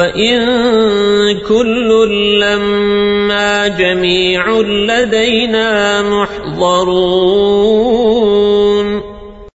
وَإِن كُلٌّ لَّمَّا جَمِيعٌ لَّدَيْنَا مُحْضَرُونَ